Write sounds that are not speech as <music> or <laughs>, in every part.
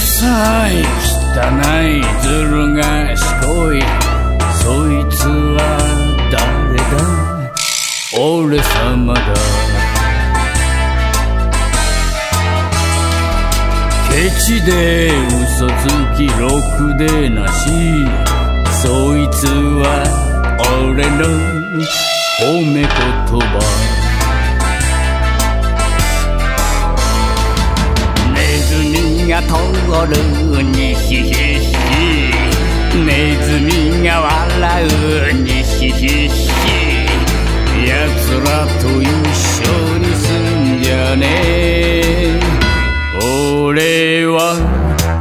さい汚いずる賢いそいつは誰だ？俺様だ。ケチで嘘つきろくでなし。そいつは俺の褒め言葉。るにひひひネズミが笑うにひひひ奴らと一緒に住んじゃね。え俺は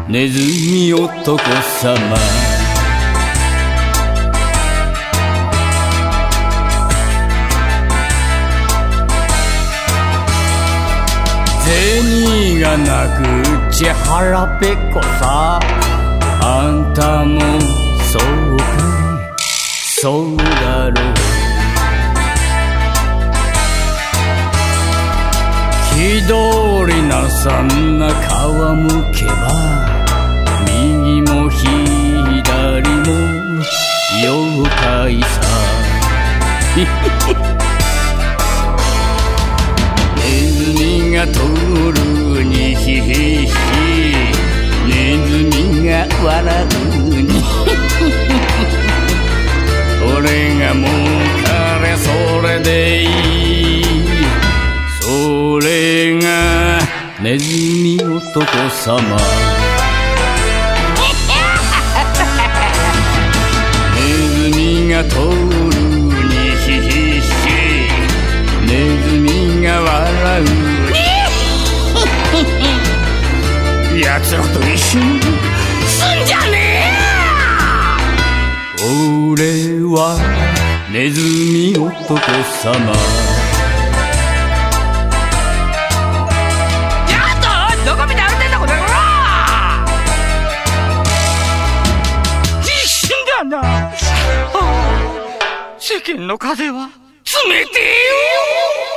ネズミ男様。銭がなくっち腹ペコさ。あんたもそうかい？そうだろう。気取りなさんな皮むけば右も左も妖怪さ。<laughs> ネズミが通る笑うに。<laughs> 俺がもう彼それでいい。それがネズミ男様。ネズミが通るにひひひ。ネズミが笑う奴 <laughs> らと一緒に住んじゃねえ俺はネズミ男様。やっとどこ見て歩いてんだこの野郎。一瞬だな。あ世間の風は冷てえよ。